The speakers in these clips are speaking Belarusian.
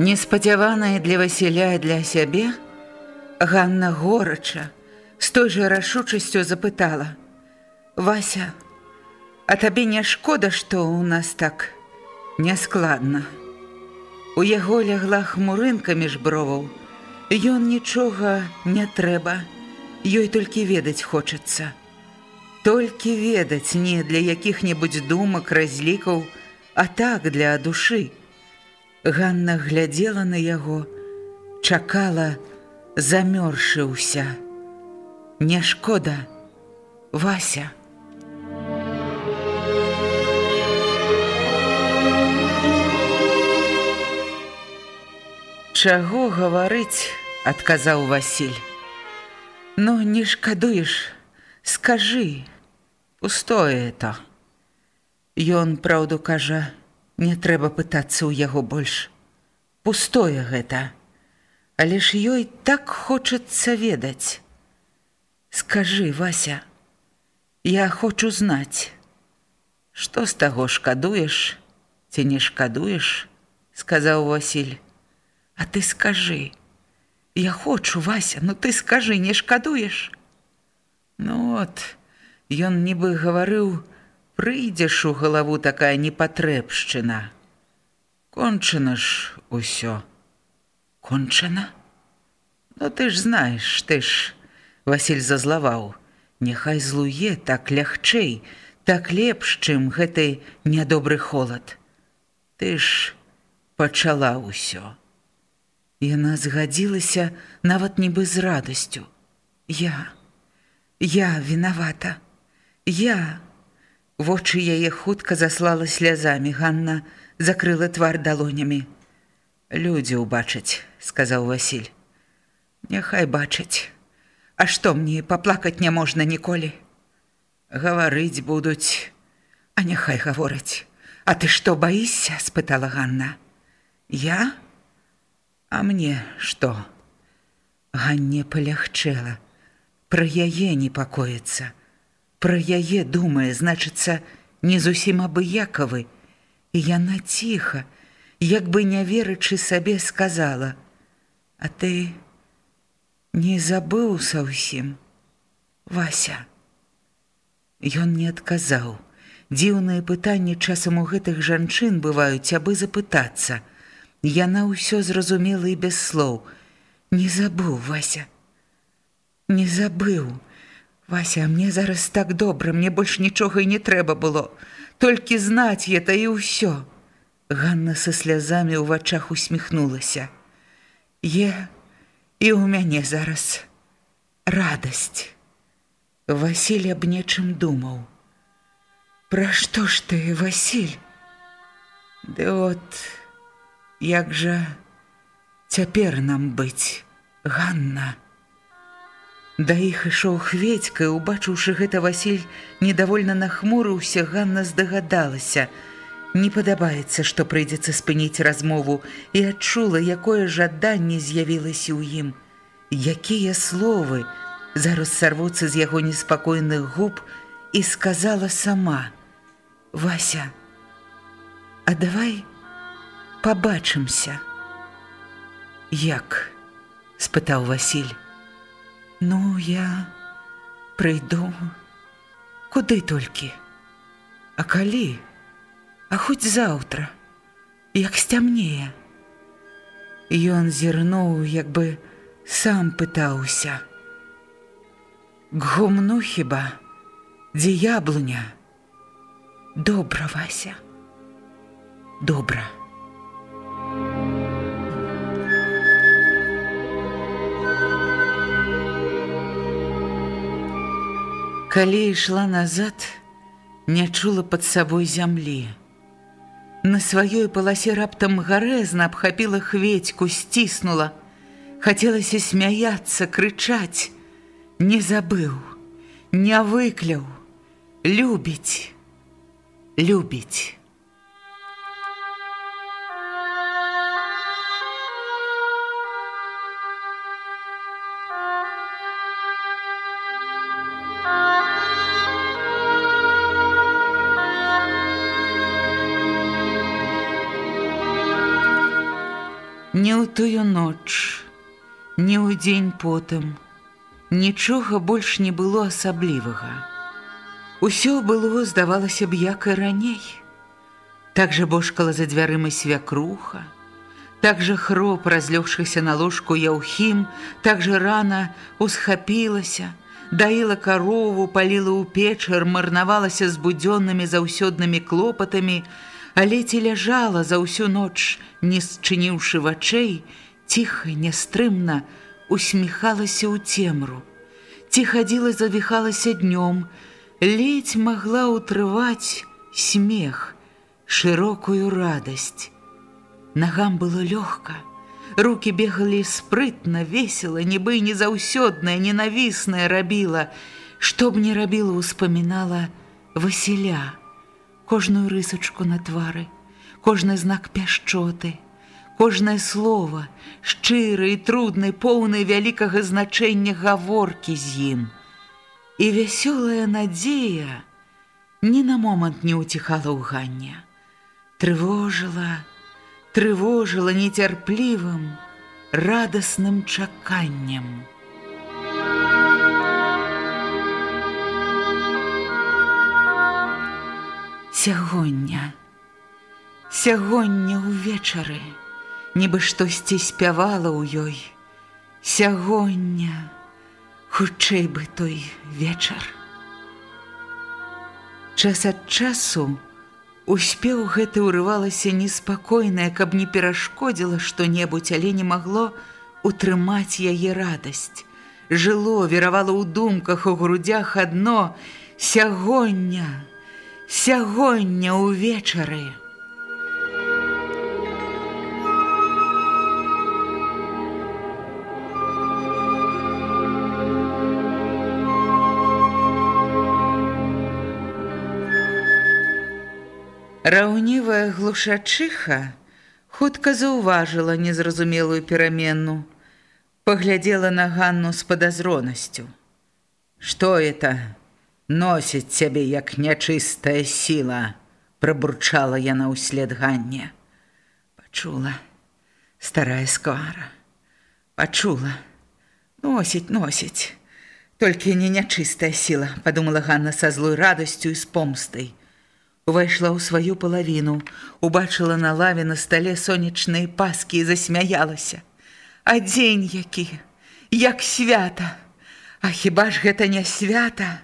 Неспадзяваная для Васіля для сябе, Ганна горача з той жа рашучасцю запытала: « Вася, А табе не шкода, што ў нас так няскладна. У яго лягла хмурынка між броваў. Ён нічога не трэба, ёй толькі ведаць хочацца. Толькі ведаць не для якіх-небудзь думак, разлікаў, а так для душы. Ганна глядзела на яго, чакала, замёршыўся. Не шкода, Вася. Чаго гаварыць, адказаў Васіль. Ну, не шкадуеш, скажы, пустое это. Ён праўду кажа, Не трэба пытацца ў яго больш. Пустое гэта. Але ж ёй так хочацца ведаць. Скажы, Вася, я хочу знаць, што з таго шкадуеш ці не шкадуеш, сказаў Васіль. А ты скажы, Я хочу, Вася, ну ты скажы, не шкадуеш. Ну от, ён нібы гаварыў, прыйдзеш у галаву такая непатрэбшчына. Кончана ж усё. Кончана? Ну ты ж знаеш, ты ж, Васіль зазлаваў, Няхай злуе так лягчэй, так лепш, чым гэты нядобры холад. Ты ж пачала ўсё. Яна згадзілася нават нібы з радасцю. Я, я вінавата, я, Вочы яе хутка заслала слязамі, Ганна закрыла твар далонямі. Людзі ўбачаць, сказаў Васіль. Няхай бачаць. А што мне паплакаць няможна ніколі? Гаварыць будуць, а няхай гавораць. А ты што баішся? спытала Ганна. Я? А мне што? Ганне палягчэла. Пра яе непакоіцца пра яе думае, значыцца, не зусім абыякавы. І яна ціха, як бы не верачы сабе сказала: « А ты не забыў саўсім, Вася. Ён не адказаў. Дзіўныя пытанні часам у гэтых жанчын бываюць, абы запытацца. Яна ўсё зразумела і без слоў: « Не забыў, Вася. Не забыў. Вася, мне зараз так добра, мне больш нічога і не трэба было. Толькі знаць это і ўсё. Ганна са слязамі ў вачах усміхнулася. Е і ў мяне зараз радасць. Васіль аб нечым думаў. Пра што ж ты, Васіль? Ды от як жа цяпер нам быць, Ганна. Да іх ішоў хведька, і убачыўшы гэта Васіль недовольна нахмурыўся, Ганна здагадалася. Не падабаецца, што прыйдзецца спыніць размову і адчула, якое жаданне з'явілася ў ім. Якія словы зараз сарвуцца з яго неспакойных губ і сказала сама: « Вася, А давай пабачымся. Як? — спытаў Васіль. Ну, я прыйду куды толькі. А калі, А хоць заўтра, як сцямнее. Ён зірнуў як бы сам пытаўся. К гумну хіба, дзе яблуня? Добра, Вася. Добра. Калі ішла назад, не чула пад сабой зямлі. На сваёй паласе раптам гарэзна абхапіла хведьку, сціснула. Хацелася смяяцца, крычаць, не забыў, не выкляў, любіць, любіць. Тую ноч, не ў дзень потым, нічога больш не было асаблівага. Усё было, здавалася б, як і раней. Так жа бошкала за дзвярымы свякруха, так жа хроп, разлёгшыся на ложку яўхім, так жа рана усхапілася, даіла карову, паліла ў печар, марнавалася з будзённымі заўсёднымі клопатамі, але ці ляжала за ўсю ноч, не счыніўшы вачэй, ціха, нястрымна усміхалася ў цемру. Ці хадзіла, завіхалася днём, ледзь магла ўтрываць смех, шырокую радасць. Нагам было лёгка, руки бегалі спрытна, весела, нібы незаўсёдная, ненавісная рабіла, што б не рабіла, успамінала Васіля кожную рысачку на твары, кожны знак пяшчоты, кожнае слово, шчыры і трудны, поўны вялікага значэння гаворкі з ім. І вясёлая надзея ні на момант не ўціхала ў гання, трывожыла, трывожыла нецярплівым, радасным чаканнем. Сягоння. Сягоння ўвечары, нібы штосьці спявала ў ёй. Сягоння, хутчэй бы той вечар. Час ад часу успеў гэты ўрывалася неспакойная, каб не перашкодзіла што-небудзь, але не магло утрымаць яе радасць. Жыло, веравала ў думках у грудях адно сягоння сягоння ўвечары. Раўнівая глушачыха хутка заўважыла незразумелую перамену, паглядзела на Ганну з падазронасцю. Што это? Носіць цябе як нячыстая сіла, прабурчала яна ўслед ганне. Пачула старая сквара, пачула, носіць, носіць. Толькі не нячыстая сіла, падумала Ганна са злой радасцю і з помстай. Увайшла ў сваю палавіну, убачыла на лаве на стале сонечныя паскі і засмяялася. А дзень які, як свята! А хіба ж гэта не свята?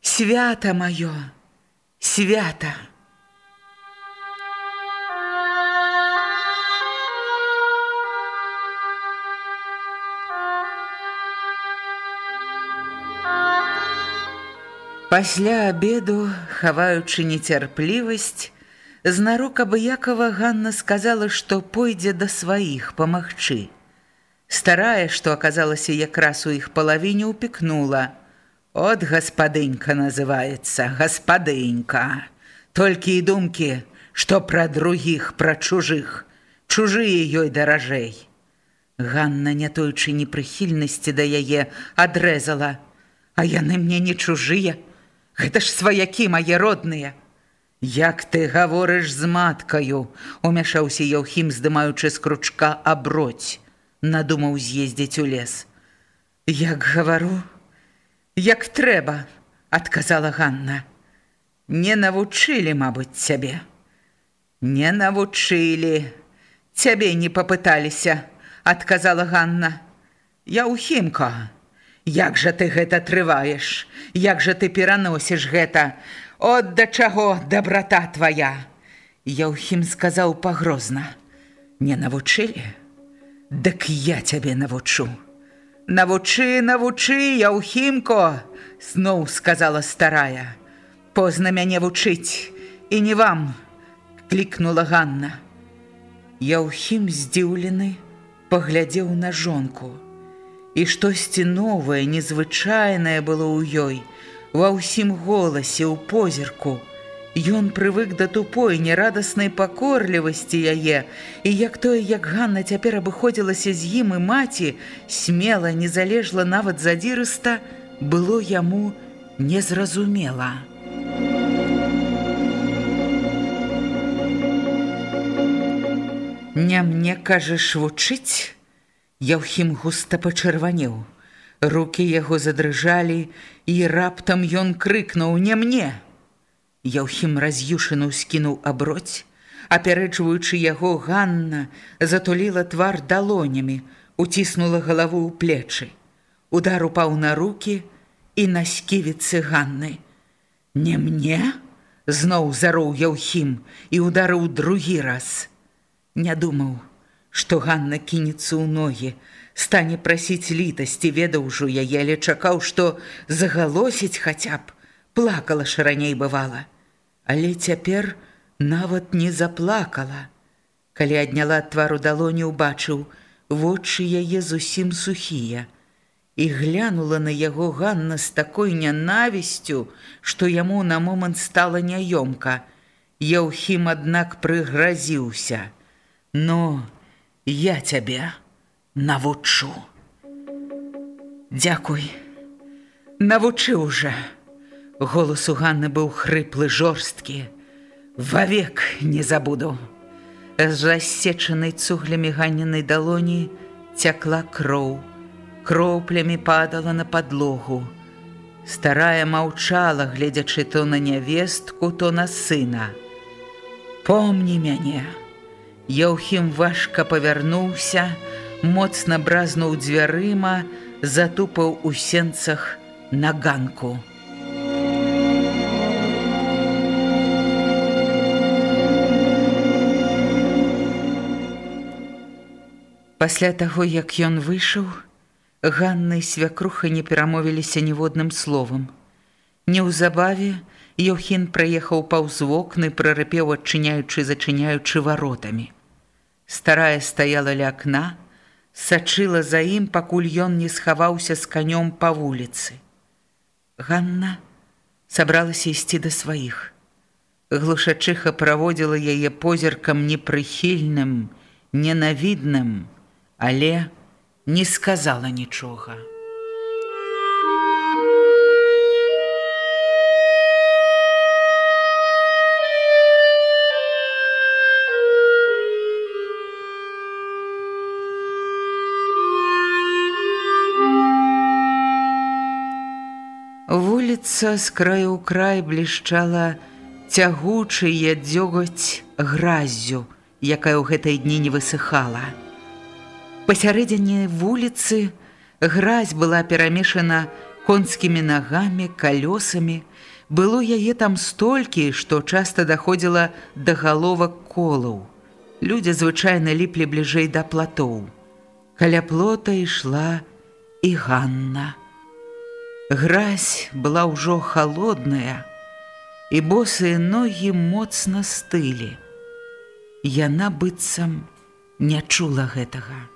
Свято маё, свято. Пасля обеду, хаваючы нецярплівасць, знарок абыякова Ганна сказала, што пойдзе да сваіх памагчы. Старая, што аказалася якраз у іх палавіне упікнула – От гаспадынька называется гаспадынька. Толькі і думкі, што пра другіх, пра чужых, чужыя ёй даражэй. Ганна, не тойчы непрыхільнасці да яе адрэзала, А яны мне не чужыя, Гэта ж сваякі мае родныя. Як ты гаворыш з маткаю, умяшаўся Яўхім, здымаючы з кручка аброць, надумаў з'ездзіць у лес. Як гавару, Як трэба, адказала Ганна. Не навучылі, мабыць, цябе. Не навучылі. Цябе не папыталіся, адказала Ганна. Яухімка, як жа ты гэта трываеш, Як жа ты пераносіш гэта, От да чаго дабрата твая. Яухім сказаў пагрозна: « Не навучылі, Дык я цябе навучу. Навучы, навучы, Яухімко, зноў сказала старая. Позна мяне вучыць, і не вам, клікнула Ганна. Яухім здзіўлены, паглядзеў на жонку. І штосьці новае, незвычайнае было ў ёй, ва ўсім голасе, ў позірку. Ён прывык да тупой, нерадаснай пакорлівасці яе, і як тое, як Ганна цяпер абыходзілася з ім і маці, смела, незалежла нават задзірыста, было яму незразумела. Не мне кажаш вучыць, Яўхім густа пачырванеў. Рукі яго задрыжалі, і раптам ён крыкнуў: не мне. Яўхім раз'юшыну скінуў аброць, апярэджваючы яго Ганна затуліла твар далонямі, уціснула галаву ў плечы. Удар упаў на руки і на сківіцы Ганны. Не мне, зноў зароў Яўхім і ударыў другі раз не думаў, што Ганна кінецца ў ногі, стане прасіць літасці, ведаў ужо яе, але чакаў, што загалосіць хаця б, плакала ж раней бывала. Але цяпер нават не заплакала. Калі адняла твару далоні, убачыў, вочы яе зусім сухія. І глянула на яго Ганна з такой нянавісцю, што яму на момант стала няёмка. Яўхім, аднак прыгразіўся. Ну, я цябе навучу. Дзякуй. Навучыў жа. Голас у Ганны быў хрыплы жорсткі. Вавек не забуду. З рассечанай цуглямі ганенай далоні цякла кроў. Кроплямі падала на падлогу. Старая маўчала, гледзячы то на нявестку, то на сына. Помні мяне, Яўхім важка павярнуўся, моцна бразнуў дзвярыма, затупаў у сенцах на ганку. Пасля таго, як ён выйшаў, Ганна і свякруха не перамовіліся ніводным словам. Неўзабаве Ёхін праехаў паўз вокны, прарыпеў адчыняючы зачыняючы варотамі. Старая стаяла ля акна, сачыла за ім, пакуль ён не схаваўся з канём па вуліцы. Ганна сабралася ісці да сваіх. Глушачыха праводзіла яе позіркам непрыхільным, ненавідным, але не сказала нічога. Вуліца з краю ў край блішчала цягучая дзёгаць гразю, якая ў гэтай дні не высыхала. Пасярэдзіне вуліцы гразь была перамешана конскімі нагамі, калёсамі. Было яе там столькі, што часта даходзіла да галовак колаў. Людзі звычайна ліплі бліжэй да платоў. Каля плота ішла і Ганна. Гразь была ўжо холодная, і босыя ногі моцна стылі. Яна быццам не чула гэтага.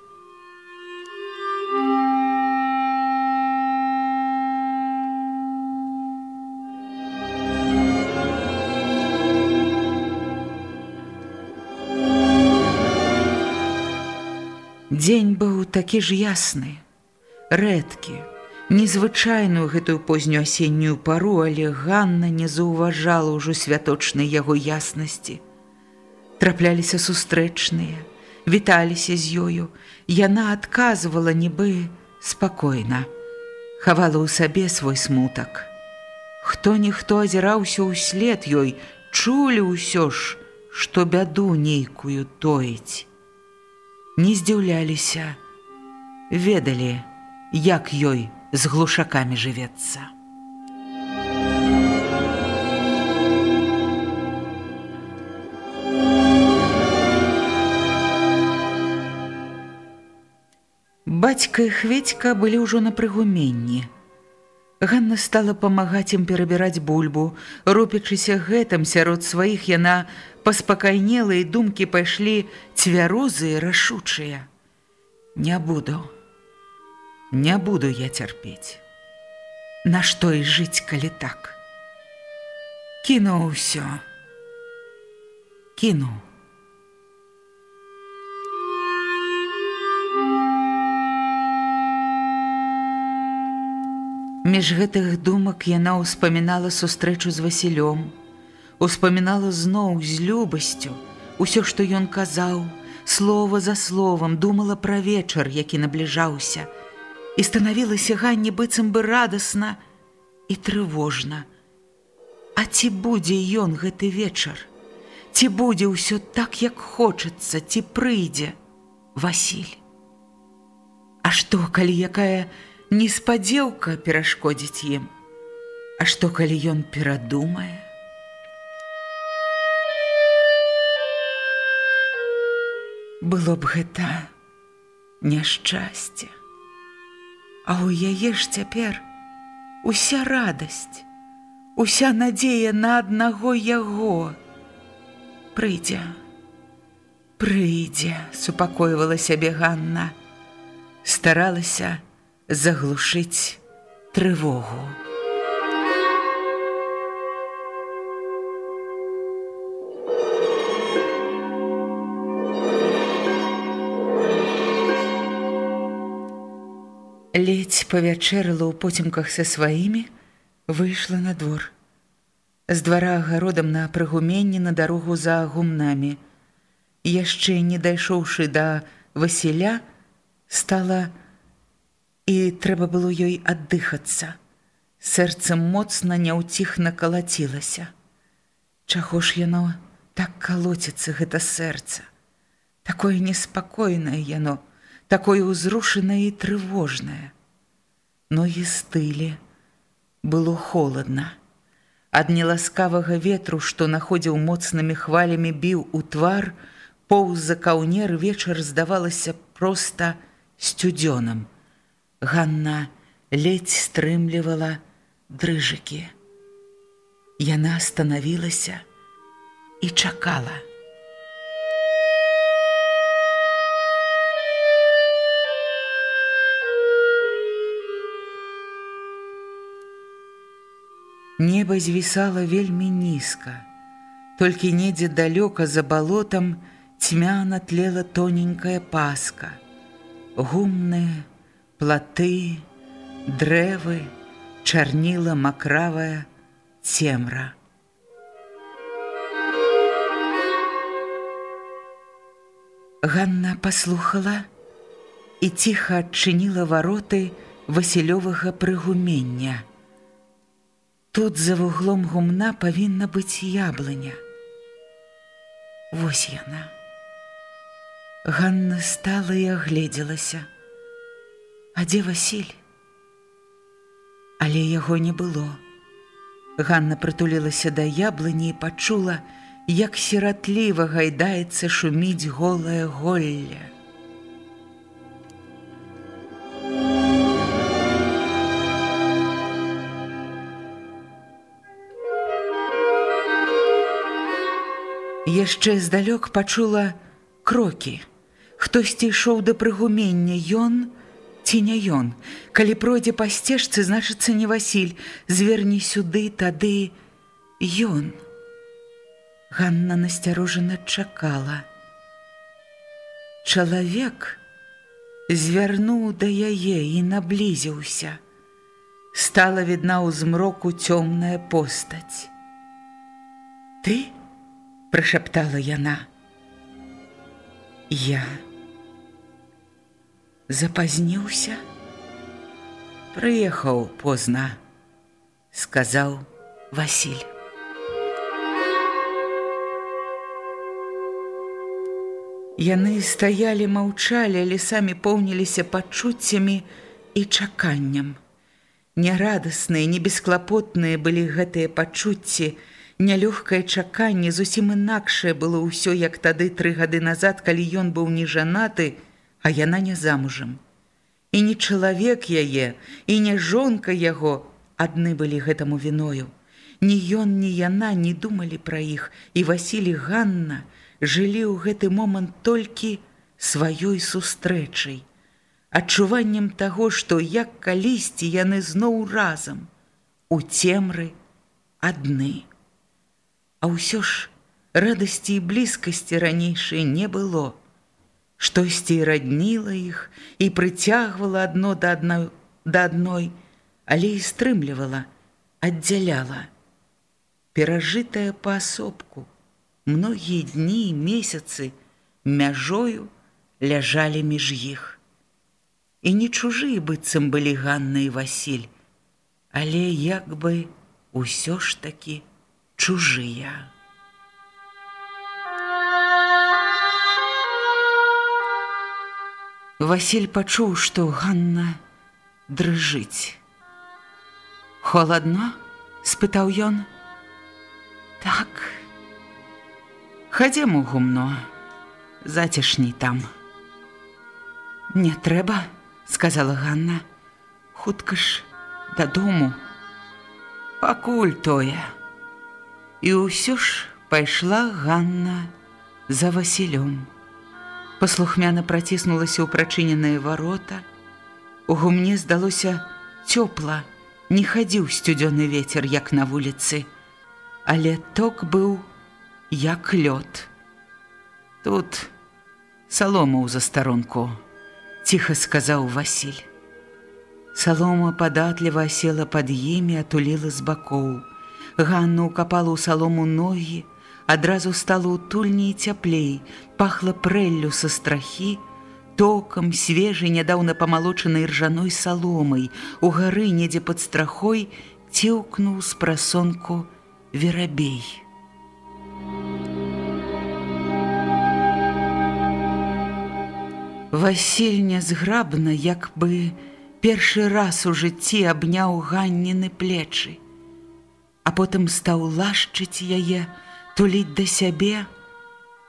Дзень быў такі ж ясны, рэдкі, незвычайную гэтую познюю асеннюю пару, але Ганна не заўважала ўжо святочнай яго яснасці. Трапляліся сустрэчныя, віталіся з ёю, яна адказвала нібы спакойна, хавала ў сабе свой смутак. Хто-ніхто азіраўся ўслед ёй, чулі ўсё ж, што бяду нейкую тоіць. Не здзіўляліся, ведалі, як ёй з глушакамі жывецца. Бацька і хведька былі ўжо на прыгуменні. Ганна стала памагаць ім перабіраць бульбу. Рупячыся гэтым сярод сваіх яна паспакайнела і думкі пайшлі цвярозы і рашучыя. Не буду. Не буду я цярпець. Нашто і жыць, калі так. Кіну ўсё. Кіну. Між гэтых думак яна ўспамінала сустрэчу з Васілём, успамінала зноў з любасцю усё, што ён казаў, слова за словам думала пра вечар, які набліжаўся, і станавілася ганне быццам бы радасна і трывожна. А ці будзе ён гэты вечар? Ці будзе ўсё так, як хочацца, ці прыйдзе Васіль? А што, калі якая, неспадзеўка перашкодзіць ім. А што калі ён перадумае? Было б гэта няшчасце. А ў яе ж цяпер уся радасць, уся надзея на аднаго яго. Прыйдзе, прыйдзе, супакойвала сябе Ганна, старалася, заглушыць трывогу. Ледзь павячэрыла ў поцемках са сваімі, выйшла на двор. З двара агародам на прыгуменні на дарогу за гумнамі. Яшчэ не дайшоўшы да Васіля, стала, і трэба было ёй аддыхацца. Сэрца моцна няўціхна калацілася. Чаго ж яно так калоціцца гэта сэрца? Такое неспакойнае яно, такое ўзрушанае і трывожнае. Ногі стылі, было холодна. Ад неласкавага ветру, што находзіў моцнымі хвалямі біў у твар, поўз за каўнер вечар здавалася проста сцюдзёнам. Ганна ледзь стрымлівала дрыжыкі. Яна станавілася і чакала. Неба звісала вельмі нізка. Толькі недзе далёка за балотам цьмяна тлела тоненькая паска. Гумная, платы, дрэвы, чарніла макравая цемра. Ганна паслухала і ціха адчыніла вароты васілёвага прыгумення. Тут за вуглом гумна павінна быць яблыня. Вось яна. Ганна стала і агледзелася. А дзе Васіль? Але яго не было. Ганна прытулілася да яблыні і пачула, як сіратліва гайдаецца шуміць голае голле. Яшчэ здалёк пачула крокі. Хтосьці ішоў да прыгумення ён, ці не ён. Калі пройдзе па сцежцы, значыцца не Васіль, зверні сюды, тады ён. Ганна насцярожана чакала. Чалавек звярнуў да яе і наблізіўся. Стала відна ў змроку цёмная постаць. Ты прышаптала яна. Я запазніўся прыехаў позна сказаў Васіль Яны стаялі маўчалі але самі поўніліся пачуццямі і чаканням. Нярадасныя, небесклапотныя былі гэтыя пачуцці, нялёгкае чаканне зусім інакшае было ўсё, як тады тры гады назад, калі ён быў не жанаты, а яна не замужам. І не чалавек яе, і не жонка яго адны былі гэтаму віною. Ні ён, ні яна не думалі пра іх, і Васілі Ганна жылі ў гэты момант толькі сваёй сустрэчай адчуваннем таго, што як калісьці яны зноў разам у цемры адны. А ўсё ж радасці і блізкасці ранейшай не было. Штосьці радніла іх і прыцягвала адно да адной, да адной, але і стрымлівала, аддзяляла. Перажытая паасобку, многія дні і месяцы мяжою ляжалі між іх і не чужыя быццам былі Ганна і Васіль, але як бы ўсё ж такі чужыя. Васіль пачуў, што Ганна дрыжыць. Холадно, спытаў ён: « Так, Хадзем у гумно, зацішні там. Не трэба, сказала Ганна. Хутка ж дадому. Пакуль тое. І ўсё ж пайшла Ганна за Васілём. Паслухмяна праціснулася ў прачыненыя варота. У гумне здалося цёпла, не хадзіў сцюдзёны вецер, як на вуліцы, але ток быў як лёд. Тут салома ў застаронку ціха сказаў Васіль. Салома падатліва села пад імі, атуліла з бакоў. Ганна ўкапала ў салому ногі, адразу стала утульней цяплей, пахла прэллю са страхі, токам свежай нядаўна памалочанай ржаной саломай, у гары недзе пад страхой цеўкнуў з прасонку верабей. Васіль нязграбна, як бы першы раз у жыцці абняў ганніны плечы, а потым стаў лашчыць яе, туліць да сябе.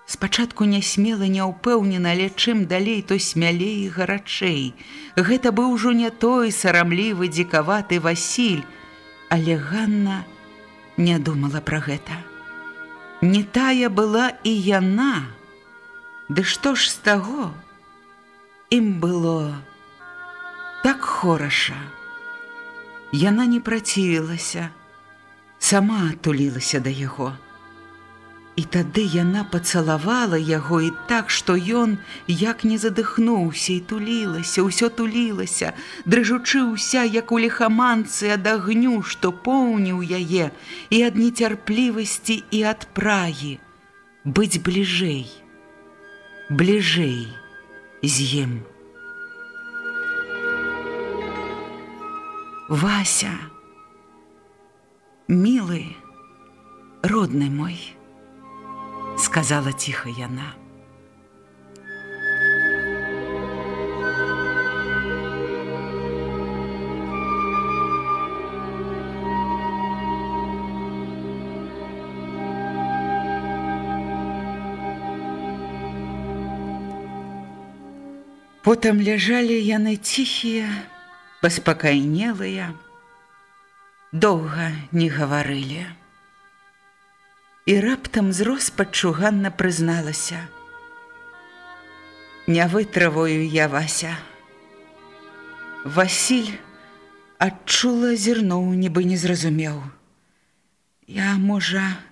Спачатку нясмела не ўпэўнена, але чым далей, то смялей і гарачэй. Гэта быў ужо не той сарамлівы дзікаваты Васіль, але Ганна не думала пра гэта. Не тая была і яна. Ды што ж з таго? ім было так хораша. Яна не працівілася, сама тулілася да яго. І тады яна пацалавала яго і так, што ён як не задыхнуўся і тулілася, ўсё тулілася, дрыжучы ўся, як у лихаманцы ад агню, што поўніў яе і ад нецярплівасці і ад прагі, быць бліжэй, бліжэй з ім. Вася, милы, родны мой, сказала ціха яна. Потым ляжалі яны ціхія, паспакайнелыя, доўга не гаварылі. І раптам з роспачу Ганна прызналася: « Не вытраваю я Вася. Васіль адчула зірноў, нібы не зразумеў. Я, можа,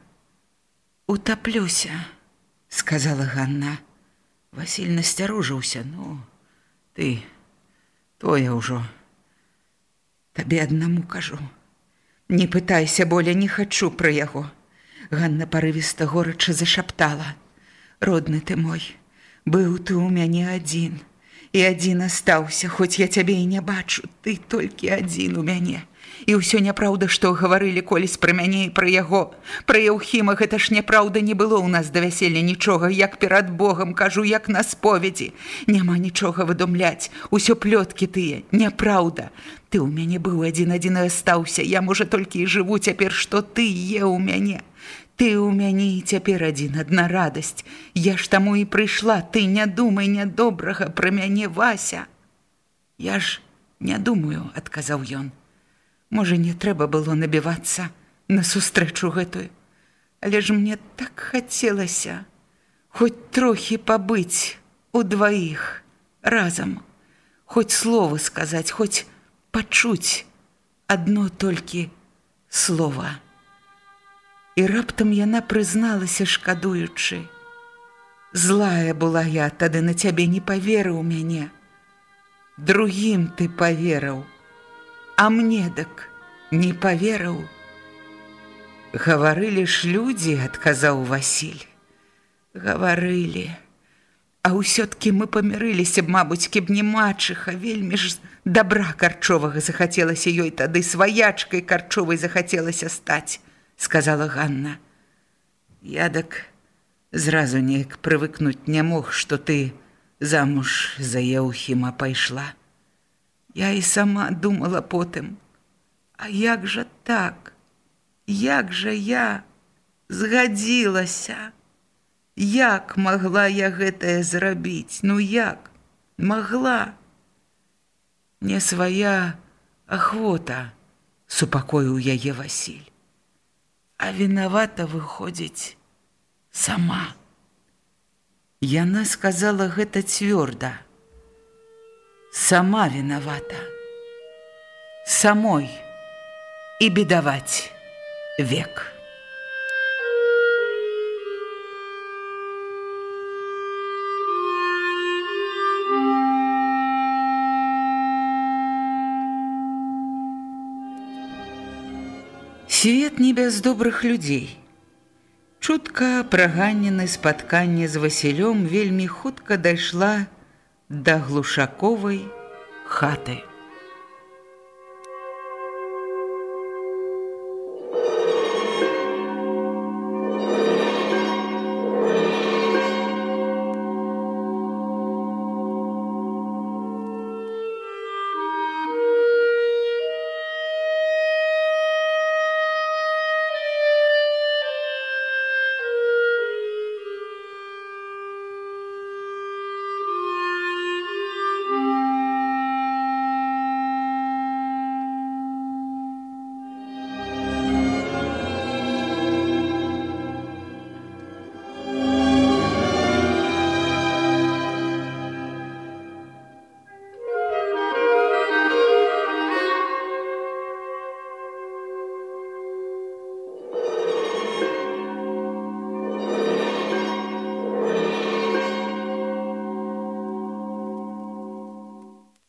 утаплюся, сказала Ганна. Васіль насцярожыўся, ну, ты тое ўжо. Табе аднаму кажу. Не пытайся боля, не хачу пра яго. Ганна парывіста горача зашаптала: « Родны ты мой, быў ты ў мяне адзін. і адзін астаўся, хоць я цябе і не бачу, ты толькі адзін у мяне. І ўсё няпраўда, што гаварылі колісь пра мяне і пра яго. Пра Яўхіма гэта ж няпраўда не было ў нас да вяселля нічога, як перад Богам кажу, як на споведзі. Няма нічога выдумляць. Усё плёткі тыя, няпраўда. Ты ў мяне быў адзін-адзін астаўся. Я можа толькі і жыву цяпер, што ты е ў мяне. Ты ў мяне і цяпер адзін адна радасць. Я ж таму і прыйшла, ты не думай нядобрага пра мяне Вася. Я ж не думаю, адказаў ён. Можа, не трэба было набівацца на сустрэчу гэтую. Але ж мне так хацелася хоць трохі пабыць у дваіх разам, хоць слова сказаць, хоць пачуць адно толькі слова. І раптам яна прызналася шкадуючы. Злая была я, тады на цябе не паверыў мяне. Другім ты паверыў, А мне дак не паверыў. Гаварылі ж людзі, адказаў Васіль. Гаварылі. А ўсё-ткі мы памірыліся б, мабуць, кіб не мачыха, вельмі ж добра карчовага захацелася ёй тады сваячкай карчовай захацелася стаць, сказала Ганна. Я дак зразу неяк прывыкнуць не мог, што ты замуж за Яухіма пайшла. Я і сама думала потым: А як жа так? Як жа я згадзілася? Як магла я гэтае зрабіць? Ну як? Магла. Не свая ахвота, супакоіў яе Васіль. А вінавата выходзіць сама. Яна сказала гэта цвёрда сама виновата. Самой и бедовать век. Свет не без добрых людзей. Чутка праганены спатканне з Васілём вельмі хутка дайшла да глушаковай хаты.